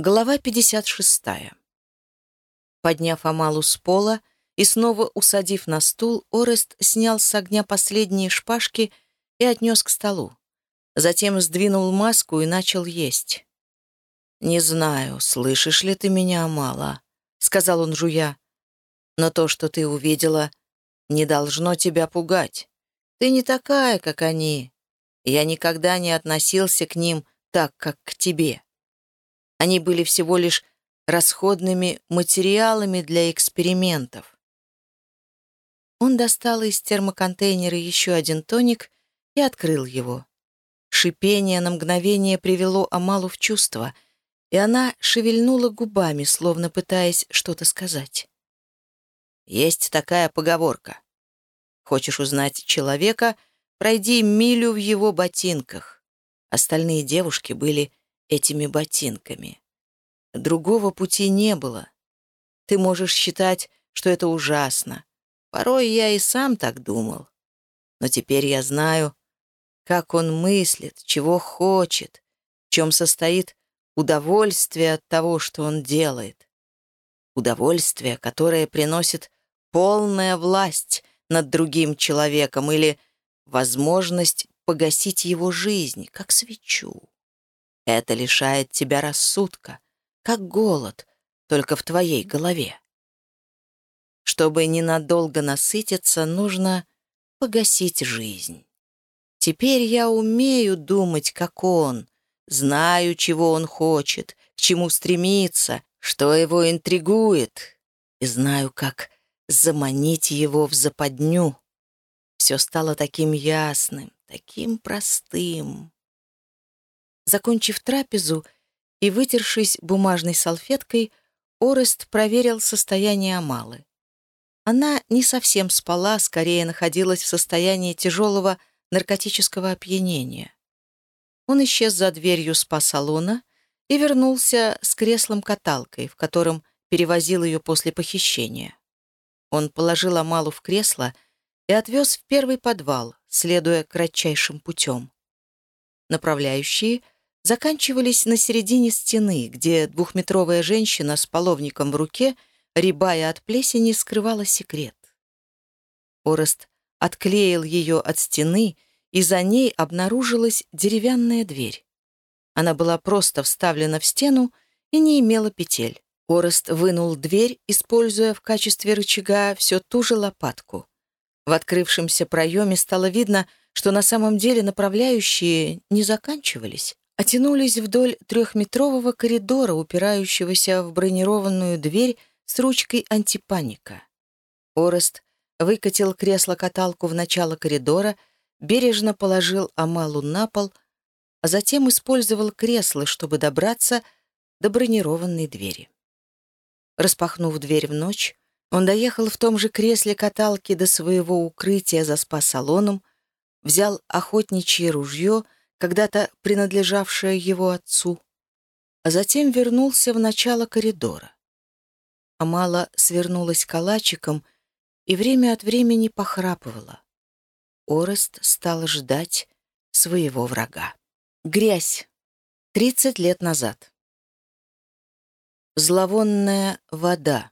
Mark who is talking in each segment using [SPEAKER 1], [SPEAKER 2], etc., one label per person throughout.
[SPEAKER 1] Глава 56. Подняв Амалу с пола и снова усадив на стул, Орест снял с огня последние шпажки и отнес к столу. Затем сдвинул маску и начал есть. «Не знаю, слышишь ли ты меня, Амала», — сказал он, жуя. «Но то, что ты увидела, не должно тебя пугать. Ты не такая, как они. Я никогда не относился к ним так, как к тебе». Они были всего лишь расходными материалами для экспериментов. Он достал из термоконтейнера еще один тоник и открыл его. Шипение на мгновение привело Амалу в чувство, и она шевельнула губами, словно пытаясь что-то сказать. Есть такая поговорка. Хочешь узнать человека, пройди милю в его ботинках. Остальные девушки были этими ботинками. Другого пути не было. Ты можешь считать, что это ужасно. Порой я и сам так думал. Но теперь я знаю, как он мыслит, чего хочет, в чем состоит удовольствие от того, что он делает. Удовольствие, которое приносит полная власть над другим человеком или возможность погасить его жизнь, как свечу. Это лишает тебя рассудка, как голод, только в твоей голове. Чтобы ненадолго насытиться, нужно погасить жизнь. Теперь я умею думать, как он, знаю, чего он хочет, к чему стремится, что его интригует, и знаю, как заманить его в западню. Все стало таким ясным, таким простым. Закончив трапезу и вытершись бумажной салфеткой, Орест проверил состояние Амалы. Она не совсем спала, скорее находилась в состоянии тяжелого наркотического опьянения. Он исчез за дверью спа-салона и вернулся с креслом-каталкой, в котором перевозил ее после похищения. Он положил Амалу в кресло и отвез в первый подвал, следуя кратчайшим путем. Направляющие — заканчивались на середине стены, где двухметровая женщина с половником в руке, рябая от плесени, скрывала секрет. Орест отклеил ее от стены, и за ней обнаружилась деревянная дверь. Она была просто вставлена в стену и не имела петель. Орест вынул дверь, используя в качестве рычага все ту же лопатку. В открывшемся проеме стало видно, что на самом деле направляющие не заканчивались, а тянулись вдоль трехметрового коридора, упирающегося в бронированную дверь с ручкой антипаника. Орест выкатил кресло-каталку в начало коридора, бережно положил Амалу на пол, а затем использовал кресло, чтобы добраться до бронированной двери. Распахнув дверь в ночь, он доехал в том же кресле каталки до своего укрытия за спа-салоном, взял охотничье ружье — когда-то принадлежавшее его отцу, а затем вернулся в начало коридора. Амала свернулась калачиком и время от времени похрапывала. Орест стал ждать своего врага. Грязь. Тридцать лет назад. Зловонная вода.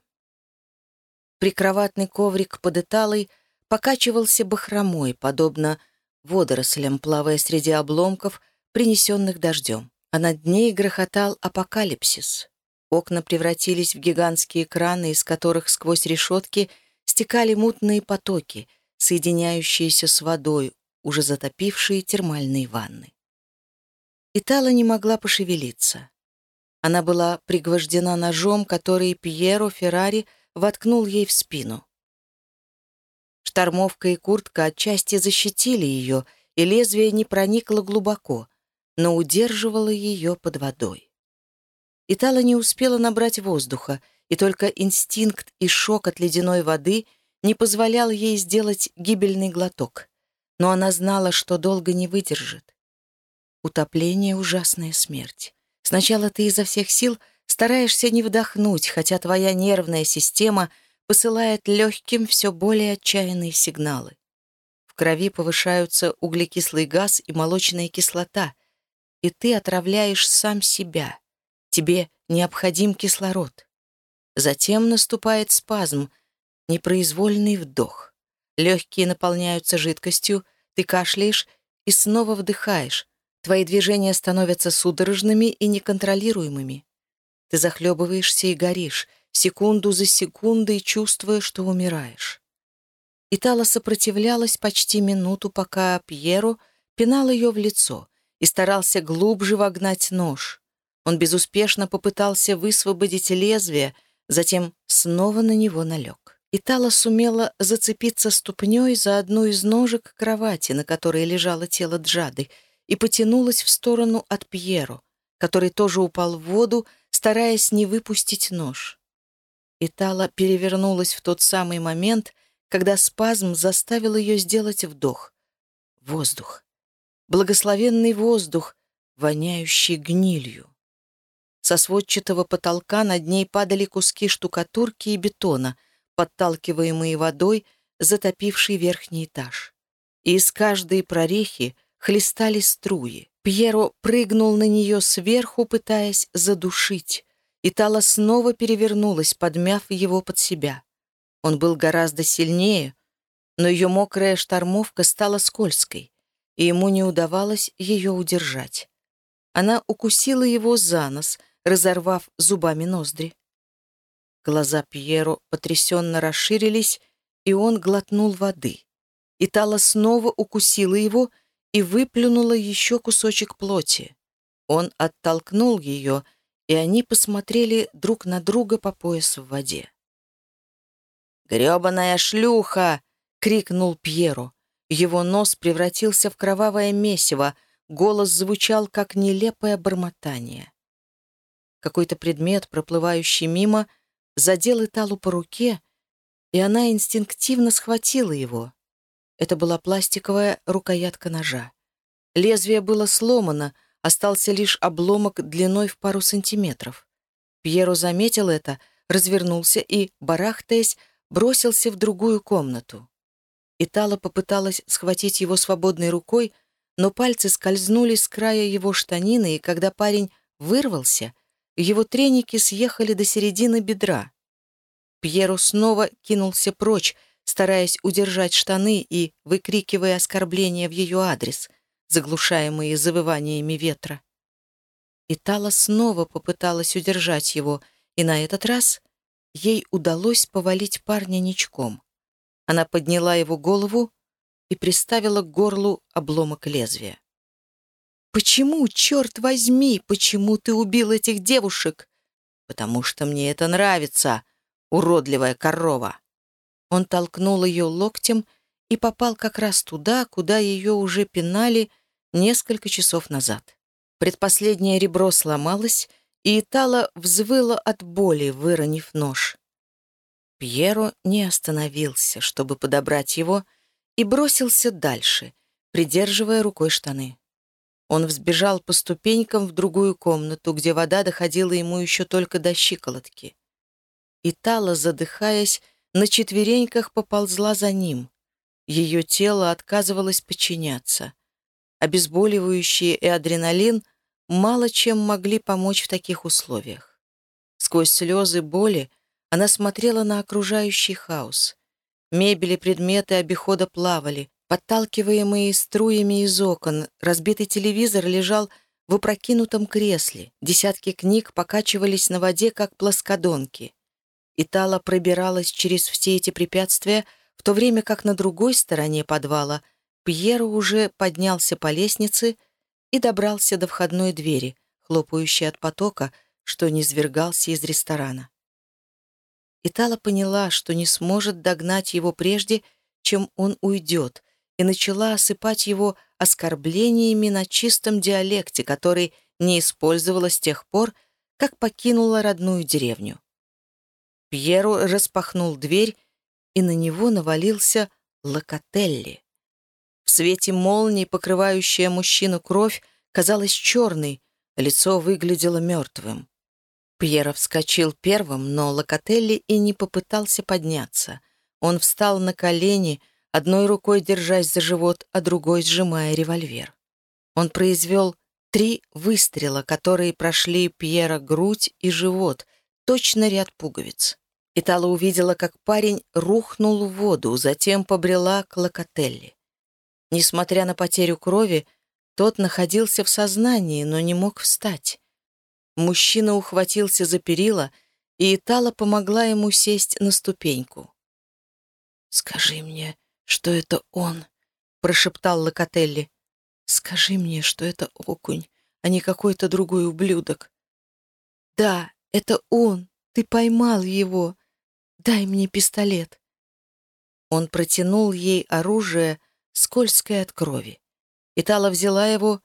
[SPEAKER 1] Прикроватный коврик под эталой покачивался бахромой, подобно водорослям, плавая среди обломков, принесенных дождем. А над ней грохотал апокалипсис. Окна превратились в гигантские краны, из которых сквозь решетки стекали мутные потоки, соединяющиеся с водой, уже затопившие термальные ванны. Итала не могла пошевелиться. Она была пригвождена ножом, который Пьеро Феррари воткнул ей в спину. Штормовка и куртка отчасти защитили ее, и лезвие не проникло глубоко, но удерживало ее под водой. Итала не успела набрать воздуха, и только инстинкт и шок от ледяной воды не позволял ей сделать гибельный глоток. Но она знала, что долго не выдержит. Утопление — ужасная смерть. Сначала ты изо всех сил стараешься не вдохнуть, хотя твоя нервная система — посылает легким все более отчаянные сигналы. В крови повышаются углекислый газ и молочная кислота, и ты отравляешь сам себя. Тебе необходим кислород. Затем наступает спазм, непроизвольный вдох. Легкие наполняются жидкостью, ты кашляешь и снова вдыхаешь. Твои движения становятся судорожными и неконтролируемыми. Ты захлебываешься и горишь, секунду за секундой чувствуя, что умираешь. Итала сопротивлялась почти минуту, пока Пьеро пинал ее в лицо и старался глубже вогнать нож. Он безуспешно попытался высвободить лезвие, затем снова на него налег. Итала сумела зацепиться ступней за одну из ножек кровати, на которой лежало тело Джады, и потянулась в сторону от Пьеро, который тоже упал в воду, стараясь не выпустить нож. Итала перевернулась в тот самый момент, когда спазм заставил ее сделать вдох. Воздух. Благословенный воздух, воняющий гнилью. Со сводчатого потолка над ней падали куски штукатурки и бетона, подталкиваемые водой, затопившей верхний этаж. И из каждой прорехи хлестали струи. Пьеро прыгнул на нее сверху, пытаясь задушить и Тала снова перевернулась, подмяв его под себя. Он был гораздо сильнее, но ее мокрая штормовка стала скользкой, и ему не удавалось ее удержать. Она укусила его за нос, разорвав зубами ноздри. Глаза Пьеро потрясенно расширились, и он глотнул воды. И Тала снова укусила его и выплюнула еще кусочек плоти. Он оттолкнул ее и они посмотрели друг на друга по пояс в воде. «Грёбаная шлюха!» — крикнул Пьеро. Его нос превратился в кровавое месиво, голос звучал, как нелепое бормотание. Какой-то предмет, проплывающий мимо, задел Италу по руке, и она инстинктивно схватила его. Это была пластиковая рукоятка ножа. Лезвие было сломано — Остался лишь обломок длиной в пару сантиметров. Пьеро заметил это, развернулся и, барахтаясь, бросился в другую комнату. Итала попыталась схватить его свободной рукой, но пальцы скользнули с края его штанины, и когда парень вырвался, его треники съехали до середины бедра. Пьеро снова кинулся прочь, стараясь удержать штаны и выкрикивая оскорбления в ее адрес заглушаемые завываниями ветра. И Тала снова попыталась удержать его, и на этот раз ей удалось повалить парня ничком. Она подняла его голову и приставила к горлу обломок лезвия. «Почему, черт возьми, почему ты убил этих девушек?» «Потому что мне это нравится, уродливая корова!» Он толкнул ее локтем и попал как раз туда, куда ее уже пинали несколько часов назад. Предпоследнее ребро сломалось, и Итала взвыла от боли, выронив нож. Пьеро не остановился, чтобы подобрать его, и бросился дальше, придерживая рукой штаны. Он взбежал по ступенькам в другую комнату, где вода доходила ему еще только до щиколотки. Итала, задыхаясь, на четвереньках поползла за ним. Ее тело отказывалось подчиняться. Обезболивающие и адреналин мало чем могли помочь в таких условиях. Сквозь слезы боли она смотрела на окружающий хаос. Мебели, предметы обихода плавали, подталкиваемые струями из окон, разбитый телевизор лежал в опрокинутом кресле, десятки книг покачивались на воде, как плоскодонки. Итала пробиралась через все эти препятствия, в то время как на другой стороне подвала — Пьеро уже поднялся по лестнице и добрался до входной двери, хлопающей от потока, что низвергался из ресторана. Итала поняла, что не сможет догнать его прежде, чем он уйдет, и начала осыпать его оскорблениями на чистом диалекте, который не использовала с тех пор, как покинула родную деревню. Пьеру распахнул дверь, и на него навалился Локотелли. В свете молний, покрывающая мужчину кровь, казалась черной, лицо выглядело мертвым. Пьеро вскочил первым, но Локотелли и не попытался подняться. Он встал на колени, одной рукой держась за живот, а другой сжимая револьвер. Он произвел Три выстрела, которые прошли Пьера грудь и живот, точно ряд пуговиц. Итала увидела, как парень рухнул в воду, затем побрела к Локотелли. Несмотря на потерю крови, тот находился в сознании, но не мог встать. Мужчина ухватился за перила, и Итала помогла ему сесть на ступеньку. «Скажи мне, что это он», — прошептал Локотелли. «Скажи мне, что это окунь, а не какой-то другой ублюдок». «Да, это он, ты поймал его. Дай мне пистолет». Он протянул ей оружие, скользкое от крови. Итала взяла его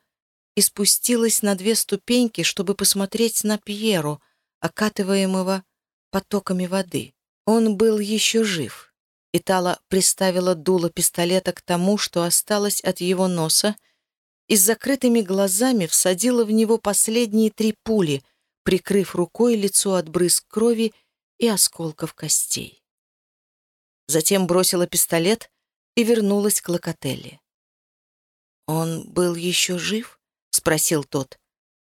[SPEAKER 1] и спустилась на две ступеньки, чтобы посмотреть на Пьеру, окатываемого потоками воды. Он был еще жив. Итала приставила дуло пистолета к тому, что осталось от его носа, и с закрытыми глазами всадила в него последние три пули, прикрыв рукой лицо от брызг крови и осколков костей. Затем бросила пистолет и вернулась к Локотелли. «Он был еще жив?» — спросил тот.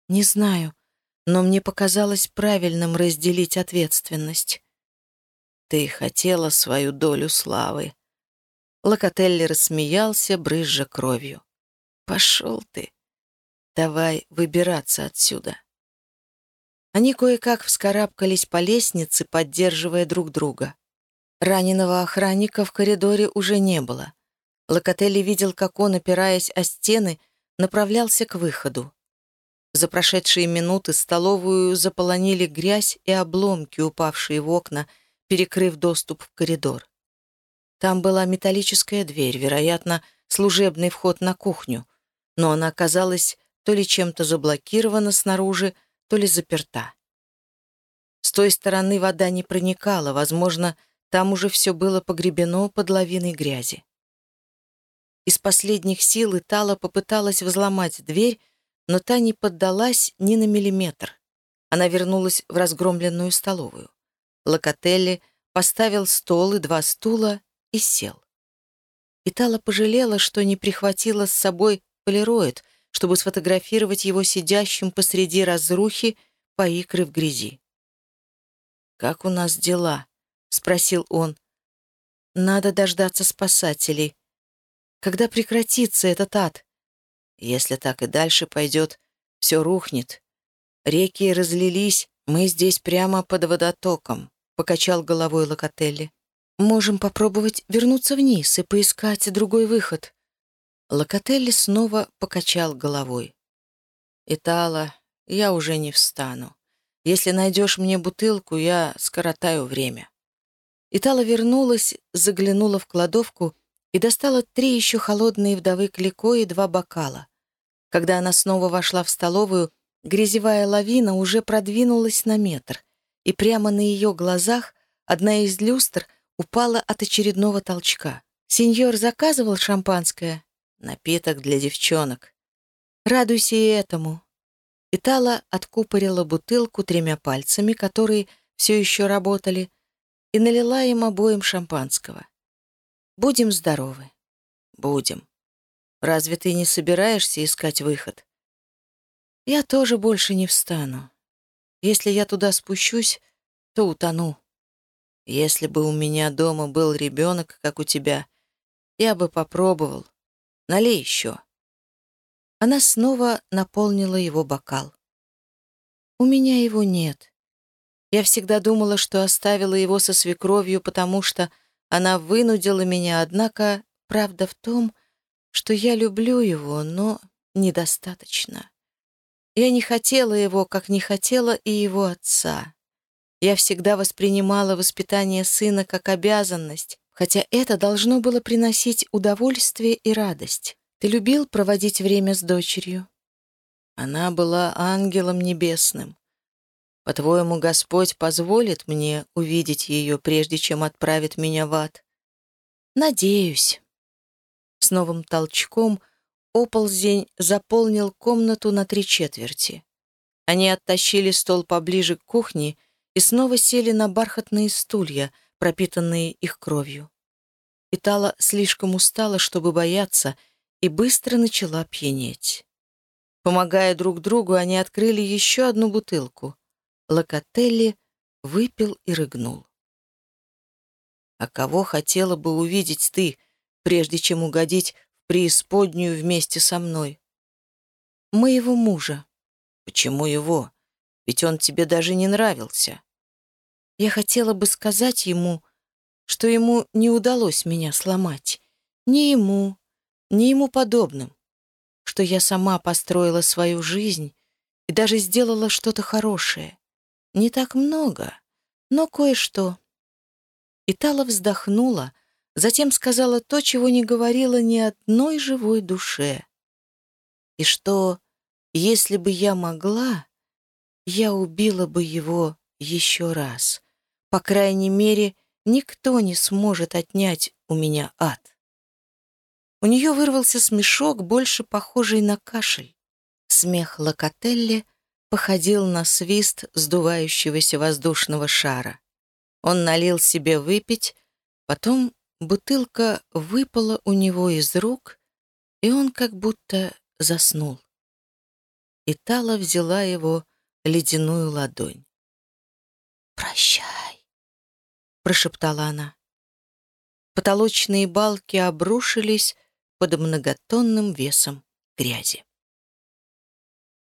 [SPEAKER 1] «Не знаю, но мне показалось правильным разделить ответственность». «Ты хотела свою долю славы». Локотелли рассмеялся, брызжа кровью. «Пошел ты. Давай выбираться отсюда». Они кое-как вскарабкались по лестнице, поддерживая друг друга. Раненого охранника в коридоре уже не было. Локотелли видел, как он, опираясь о стены, направлялся к выходу. За прошедшие минуты столовую заполонили грязь и обломки, упавшие в окна, перекрыв доступ в коридор. Там была металлическая дверь, вероятно, служебный вход на кухню, но она оказалась то ли чем-то заблокирована снаружи, то ли заперта. С той стороны вода не проникала, возможно, там уже все было погребено под лавиной грязи. Из последних сил Итала попыталась взломать дверь, но та не поддалась ни на миллиметр. Она вернулась в разгромленную столовую. Локотелли поставил стол и два стула и сел. Итала пожалела, что не прихватила с собой полироид, чтобы сфотографировать его сидящим посреди разрухи по икры в грязи. «Как у нас дела?» — спросил он. «Надо дождаться спасателей», когда прекратится этот ад? Если так и дальше пойдет, все рухнет. Реки разлились, мы здесь прямо под водотоком, — покачал головой Локотелли. Можем попробовать вернуться вниз и поискать другой выход. Локотелли снова покачал головой. «Итала, я уже не встану. Если найдешь мне бутылку, я скоротаю время». Итала вернулась, заглянула в кладовку и достала три еще холодные вдовы Клико и два бокала. Когда она снова вошла в столовую, грязевая лавина уже продвинулась на метр, и прямо на ее глазах одна из люстр упала от очередного толчка. «Сеньор заказывал шампанское?» «Напиток для девчонок». «Радуйся и этому». Итала откупорила бутылку тремя пальцами, которые все еще работали, и налила им обоим шампанского. Будем здоровы. Будем. Разве ты не собираешься искать выход? Я тоже больше не встану. Если я туда спущусь, то утону. Если бы у меня дома был ребенок, как у тебя, я бы попробовал. Налей еще. Она снова наполнила его бокал. У меня его нет. Я всегда думала, что оставила его со свекровью, потому что она вынудила меня, однако правда в том, что я люблю его, но недостаточно. Я не хотела его, как не хотела и его отца. Я всегда воспринимала воспитание сына как обязанность, хотя это должно было приносить удовольствие и радость. Ты любил проводить время с дочерью? Она была ангелом небесным. По-твоему, Господь позволит мне увидеть ее, прежде чем отправит меня в ад? Надеюсь. С новым толчком оползень заполнил комнату на три четверти. Они оттащили стол поближе к кухне и снова сели на бархатные стулья, пропитанные их кровью. Итала слишком устала, чтобы бояться, и быстро начала пьянеть. Помогая друг другу, они открыли еще одну бутылку. Локотелли выпил и рыгнул. «А кого хотела бы увидеть ты, прежде чем угодить в преисподнюю вместе со мной?» «Моего мужа». «Почему его? Ведь он тебе даже не нравился». Я хотела бы сказать ему, что ему не удалось меня сломать. Ни ему, ни ему подобным. Что я сама построила свою жизнь и даже сделала что-то хорошее. Не так много, но кое-что. Итала вздохнула, затем сказала то, чего не говорила ни одной живой душе. И что, если бы я могла, я убила бы его еще раз. По крайней мере, никто не сможет отнять у меня ад. У нее вырвался смешок, больше похожий на кашель. Смех Локотелли походил на свист сдувающегося воздушного шара. Он налил себе выпить, потом бутылка выпала у него из рук, и он как будто заснул. Итала взяла его ледяную ладонь. «Прощай», — прошептала она. Потолочные балки обрушились под многотонным весом грязи.